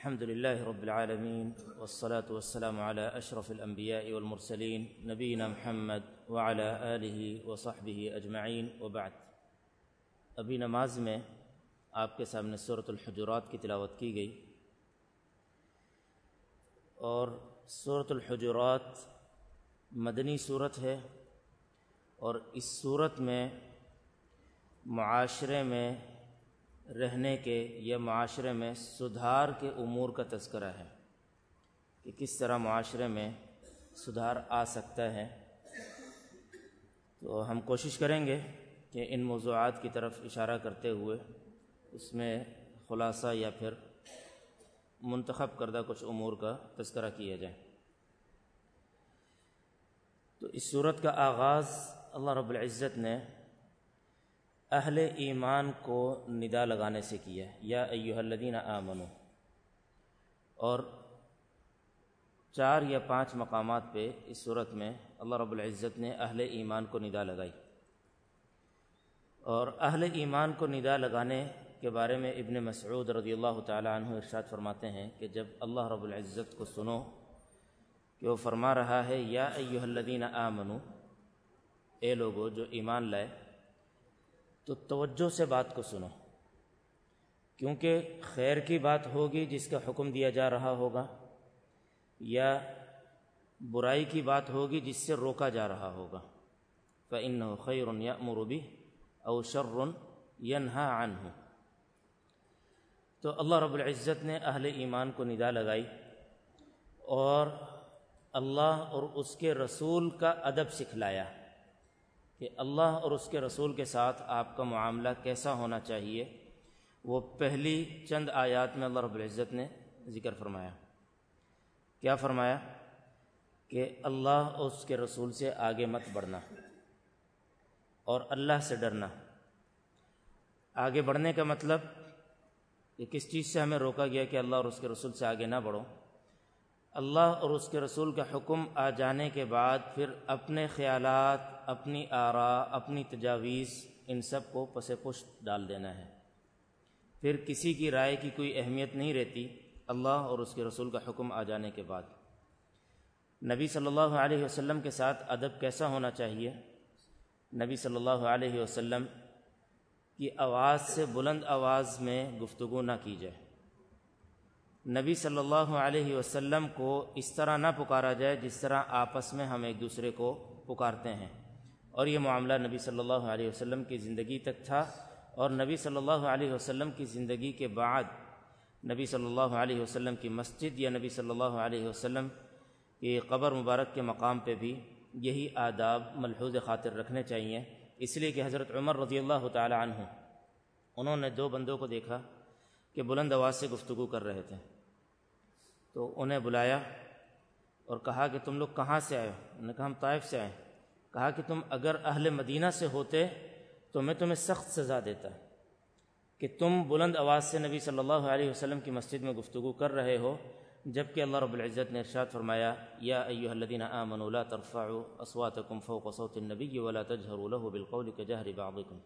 الحمد لله رب العالمين والصلاة والسلام على أشرف الأنبياء والمرسلين نبينا محمد وعلى آله وصحبه أجمعين وبعد. ابھی نماز میں آپ کے سامنے صورت الحجرات کی تلاوت کی گئی اور صورت الحجرات مدنی صورت ہے اور اس صورت میں معاشرے میں رہنے کے یا معاشرے میں سدھار کے امور کا تذکرہ ہے کہ کس طرح معاشرے میں سدھار آ سکتا ہے۔ تو ہم کوشش کریں گے کہ ان موضوعات کی طرف اشارہ کرتے ہوئے اس میں خلاصہ یا پھر منتخب کردہ کچھ امور کا تذکرہ کیا جائے۔ تو اس صورت کا آغاز اللہ رب العزت نے اہل ایمان کو ندا لگانے سے کیا یا ایوہ الذین آمنو۔ اور چار یا پانچ مقامات پہ اس صورت میں اللہ رب العزت نے اہل ایمان کو ندا لگائی۔ اور اہل ایمان کو ندا لگانے کے بارے میں ابن مسعود رضی اللہ تعالیٰ عنہ ارشاد فرماتے ہیں کہ جب اللہ رب العزت کو سنو کہ وہ فرما رہا ہے، یا ایوہ الذین آمنو، اے لوگو جو ایمان لائے تو توجہ سے بات کو سنو۔ کیونکہ خیر کی بات ہوگی جس کا حکم دیا جا رہا ہوگا، یا برائی کی بات ہوگی جس سے روکا جا رہا ہوگا۔ فن خیر یا مروبی او شر ینہا عن ہوں تو اللہ رب العزت نے اہل ایمان کو ندا لگائی اور اللہ اور اس کے رسول کا ادب سکھلایا۔ کہ اللہ اور اس کے رسول کے ساتھ آپ کا معاملہ کیسا ہونا چاہیے، وہ پہلی چند آیات میں اللہ رب العزت نے ذکر فرمایا۔ کیا فرمایا؟ کہ اللہ اور اس کے رسول سے آگے مت بڑھنا اور اللہ سے ڈرنا۔ آگے بڑھنے کا مطلب کہ کس چیز سے ہمیں روکا گیا کہ اللہ اور اس کے رسول سے آگے نہ بڑھو؟ اللہ اور اس کے رسول کا حکم آ جانے کے بعد پھر اپنے خیالات، اپنی آرا، اپنی تجاویز ان سب کو پس پشت ڈال دینا ہے۔ پھر کسی کی رائے کی کوئی اہمیت نہیں رہتی، اللہ اور اس کے رسول کا حکم آ جانے کے بعد۔ نبی صلی اللہ علیہ وسلم کے ساتھ ادب کیسا ہونا چاہیے؟ نبی صلی اللہ علیہ وسلم کی آواز سے بلند آواز میں گفتگو نہ کی جائے۔ نبی صلی اللہ علیہ وسلم کو اس طرح نہ پکارا جائے جس طرح آپس میں ہم ایک دوسرے کو پکارتے ہیں۔ اور یہ معاملہ نبی صلی اللہ علیہ وسلم کی زندگی تک تھا اور نبی صلی اللہ علیہ وسلم کی زندگی کے بعد نبی صلی اللہ علیہ وسلم کی مسجد یا نبی صلی اللہ علیہ وسلم کی قبر مبارک کے مقام پہ بھی یہی آداب ملحوظ خاطر رکھنے چاہیے۔ اس لیے کہ حضرت عمر رضی اللہ تعالی عنہ، انہوں نے دو بندوں کو دیکھا۔ کہ بلند آواز سے گفتگو کر رہے تھے۔ تو انہیں بلایا اور کہا کہ تم لوگ کہاں سے آئے انہوں نے کہا ہم طائف سے آئے۔ کہا کہ تم اگر اہل مدینہ سے ہوتے تو میں تمہیں سخت سزا دیتا کہ تم بلند آواز سے نبی صلی اللہ علیہ وسلم کی مسجد میں گفتگو کر رہے ہو جبکہ اللہ رب العزت نے ارشاد فرمایا، یا ایوہ الذین آمنوا لا ترفعوا اصواتکم فوق صوت النبی ولا تجہروا له بالقول كجهر بعضکم۔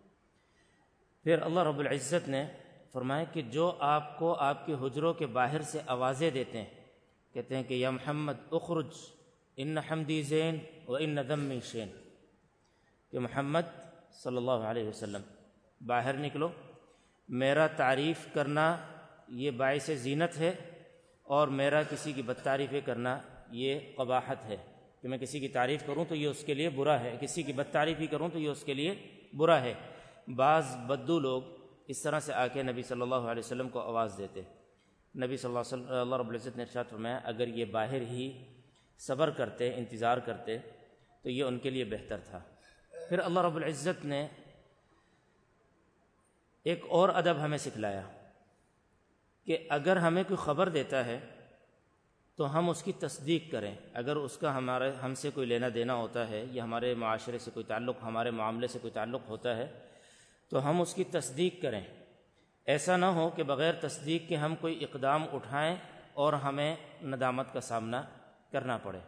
پھر اللہ رب العزت نے فرمائے کہ جو آپ کو آپ کے حجروں کے باہر سے آوازیں دیتے ہیں، کہتے ہیں کہ یا محمد اخرج، ان حمدی زین و ان دمی شین۔ کہ محمد صلی اللہ علیہ وسلم، باہر نکلو۔ میرا تعریف کرنا یہ باعث زینت ہے اور میرا کسی کی بد تعریفیں کرنا یہ قباحت ہے۔ کہ میں کسی کی تعریف کروں تو یہ اس کے لیے برا ہے، کسی کی بد تعریفی کروں تو یہ اس کے لیے برا ہے۔ بعض بدو لوگ اس طرح سے آ کے نبی صلی اللہ علیہ وسلم کو آواز دیتے۔ نبی صلی اللہ علیہ وسلم اللہ رب العزت نے ارشاد فرمایا، اگر یہ باہر ہی صبر کرتے، انتظار کرتے، تو یہ ان کے لیے بہتر تھا۔ پھر اللہ رب العزت نے ایک اور ادب ہمیں سکھلایا کہ اگر ہمیں کوئی خبر دیتا ہے، تو ہم اس کی تصدیق کریں۔ اگر اس کا ہمارے ہم سے کوئی لینا دینا ہوتا ہے یا ہمارے معاشرے سے کوئی تعلق، ہمارے معاملے سے کوئی تعلق ہوتا ہے تو ہم اس کی تصدیق کریں۔ ایسا نہ ہو کہ بغیر تصدیق کے ہم کوئی اقدام اٹھائیں اور ہمیں ندامت کا سامنا کرنا پڑے۔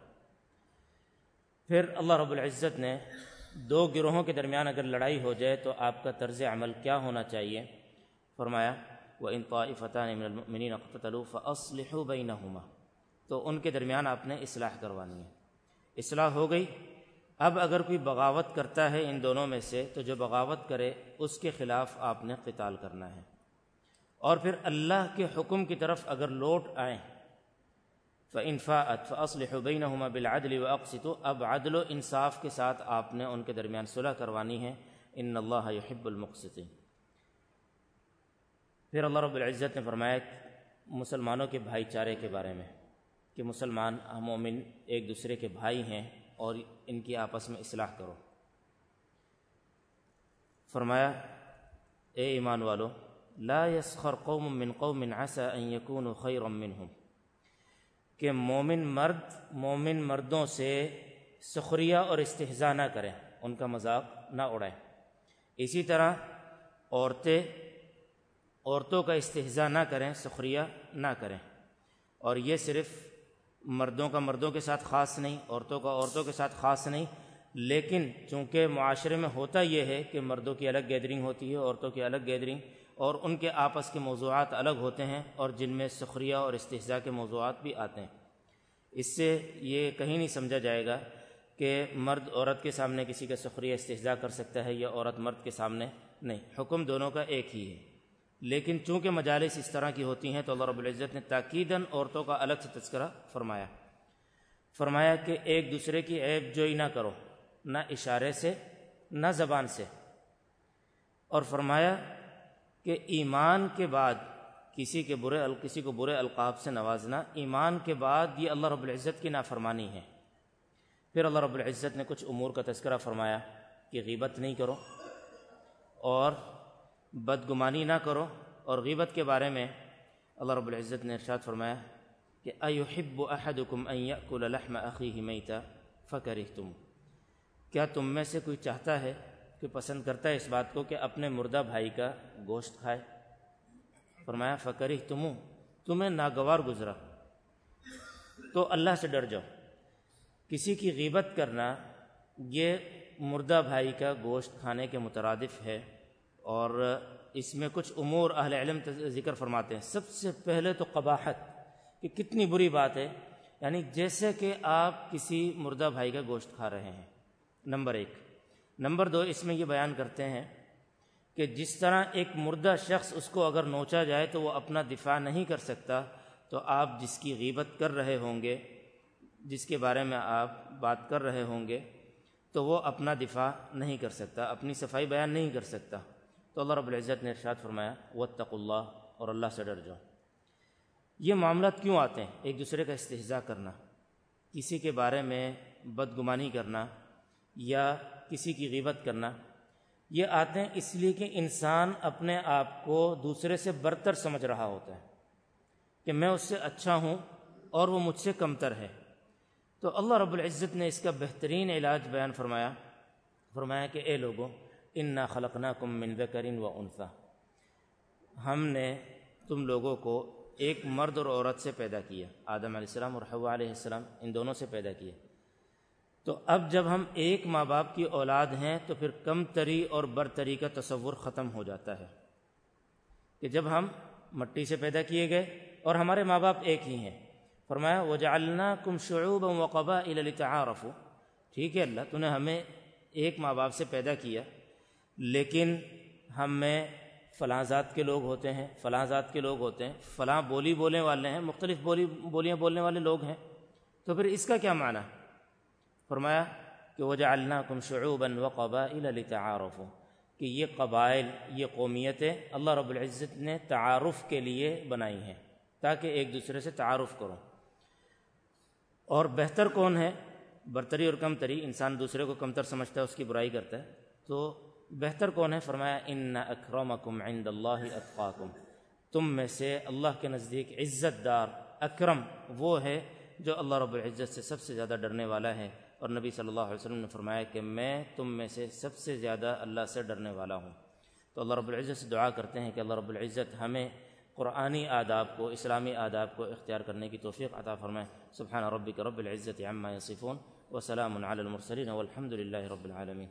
پھر اللہ رب العزت نے دو گروہوں کے درمیان اگر لڑائی ہو جائے تو آپ کا طرز عمل کیا ہونا چاہیے؟ فرمایا و انطافتان من المؤمنین اقتتلوا بینہما تو ان کے درمیان آپ نے اصلاح کروانی ہے۔ اصلاح ہو گئی۔ اب اگر کوئی بغاوت کرتا ہے ان دونوں میں سے، تو جو بغاوت کرے، اس کے خلاف آپ نے قتال کرنا ہے۔ اور پھر اللہ کے حکم کی طرف اگر لوٹ آئیں فَإِنْفَاءَتْ فَأَصْلِحُ بَيْنَهُمَا بِالْعَدْلِ وَأَقْسِطُ اب عدل و انصاف کے ساتھ آپ نے ان کے درمیان صلح کروانی ہے۔ ان اللہ يحب المقسطین پھر اللہ رب العزت نے فرمایا مسلمانوں کے بھائی چارے کے بارے میں، کہ مسلمان، مومن ایک دوسرے کے بھائی ہیں۔ اور ان کی آپس میں اصلاح کرو۔ فرمایا، اے ایمان والو، لا يسخر قوم من قوم عسى ان يكونوا خيرا منهم۔ کہ مومن مرد، مومن مردوں سے سخریہ اور استحضاء نہ کریں، ان کا مذاق نہ اڑائیں۔ اسی طرح عورتیں، عورتوں کا استحضاء نہ کریں، سخریہ نہ کریں۔ اور یہ صرف مردوں کا مردوں کے ساتھ خاص نہیں، عورتوں کا عورتوں کے ساتھ خاص نہیں۔ لیکن چونکہ معاشرے میں ہوتا یہ ہے کہ مردوں کی الگ گیدرنگ ہوتی ہے، عورتوں کی الگ گیدرنگ اور ان کے آپس کے موضوعات الگ ہوتے ہیں، اور جن میں سخریہ اور استحضاء کے موضوعات بھی آتے ہیں۔ اس سے یہ کہیں نہیں سمجھا جائے گا کہ مرد عورت کے سامنے کسی کا سخریہ استحضاء کر سکتا ہے یا عورت مرد کے سامنے نہیں۔ حکم دونوں کا ایک ہی ہے۔ لیکن چونکہ مجالس اس طرح کی ہوتی ہیں تو اللہ رب العزت نے تاکیداً عورتوں کا الگ سے تذکرہ فرمایا۔ فرمایا کہ ایک دوسرے کی عیب جوئی نہ کرو، نہ اشارے سے، نہ زبان سے۔ اور فرمایا کہ ایمان کے بعد کسی کے برے کسی کو برے القاب سے نوازنا، ایمان کے بعد یہ اللہ رب العزت کی نافرمانی ہے۔ پھر اللہ رب العزت نے کچھ امور کا تذکرہ فرمایا کہ غیبت نہیں کرو اور بدگمانی نہ کرو اور غیبت کے بارے میں اللہ رب العزت نے ارشاد فرمایا کہ ایحب احدکم ان یأکل لحم اخیہ میتا فکرہتم۔ کیا تم میں سے کوئی چاہتا ہے کہ پسند کرتا ہے اس بات کو کہ اپنے مردہ بھائی کا گوشت کھائے؟ فرمایا فکرہ تموں تمہیں ناگوار گزرا۔ تو اللہ سے ڈر جاؤ۔ کسی کی غیبت کرنا یہ مردہ بھائی کا گوشت کھانے کے مترادف ہے۔ اور اس میں کچھ امور اہل علم ذکر فرماتے ہیں۔ سب سے پہلے تو قباحت، کہ کتنی بری بات ہے۔ یعنی جیسے کہ آپ کسی مردہ بھائی کا گوشت کھا رہے ہیں۔ نمبر ایک۔ نمبر دو، اس میں یہ بیان کرتے ہیں کہ جس طرح ایک مردہ شخص اس کو اگر نوچا جائے تو وہ اپنا دفاع نہیں کر سکتا، تو آپ جس کی غیبت کر رہے ہوں گے، جس کے بارے میں آپ بات کر رہے ہوں گے، تو وہ اپنا دفاع نہیں کر سکتا، اپنی صفائی بیان نہیں کر سکتا۔ تو اللہ رب العزت نے ارشاد فرمایا وطق اللہ اور اللہ سے ڈر جاؤ۔ یہ معاملات کیوں آتے ہیں؟ ایک دوسرے کا استحضاء کرنا، کسی کے بارے میں بدگمانی کرنا یا کسی کی غیبت کرنا، یہ آتے ہیں اس لیے کہ انسان اپنے آپ کو دوسرے سے برتر سمجھ رہا ہوتا ہے کہ میں اس سے اچھا ہوں اور وہ مجھ سے کمتر ہے۔ تو اللہ رب العزت نے اس کا بہترین علاج بیان فرمایا فرمایا کہ اے لوگوں ان خلقنا کم من ذکرین و انثا ہم نے تم لوگوں کو ایک مرد اور عورت سے پیدا کیا۔ آدم علیہ السلام اور حوا علیہ السلام، ان دونوں سے پیدا کیا۔ تو اب جب ہم ایک ماں باپ کی اولاد ہیں، تو پھر کم تری اور برتری کا تصور ختم ہو جاتا ہے کہ جب ہم مٹی سے پیدا کیے گئے اور ہمارے ماں باپ ایک ہی ہیں۔ فرمایا وجعلنا کم شعوب وقبا لتعارف ٹھیک ہے، اللہ تو نے ہمیں ایک ماں باپ سے پیدا کیا۔ لیکن ہم میں فلاں ذات کے لوگ ہوتے ہیں، فلاں ذات کے لوگ ہوتے ہیں، فلاں بولی بولنے والے ہیں، مختلف بولی، بولیاں بولنے والے لوگ ہیں۔ تو پھر اس کا کیا معنی؟ فرمایا کہ وجہ اللہ کم شعوباً و قبائل تعارف کہ یہ قبائل، یہ قومیتیں اللہ رب العزت نے تعارف کے لیے بنائی ہیں، تاکہ ایک دوسرے سے تعارف کرو اور بہتر کون ہے؟ برتری اور کم تری انسان دوسرے کو کمتر سمجھتا ہے، اس کی برائی کرتا ہے۔ تو بہتر کون ہے؟ فرمایا ان اکرمکم عند اللہ اتقاکم تم میں سے اللہ کے نزدیک عزت دار، اکرم، وہ ہے جو اللہ رب العزت سے سب سے زیادہ ڈرنے والا ہے۔ اور نبی صلی اللہ علیہ وسلم نے فرمایا کہ میں تم میں سے سب سے زیادہ اللہ سے ڈرنے والا ہوں۔ تو اللہ رب العزت سے دعا کرتے ہیں کہ اللہ رب العزت ہمیں قرآنی آداب کو، اسلامی آداب کو اختیار کرنے کی توفیق عطا فرمائے۔ سبحان ربک رب العزت عما یصفون وسلام علی المرسلین والحمد للہ رب العالمین۔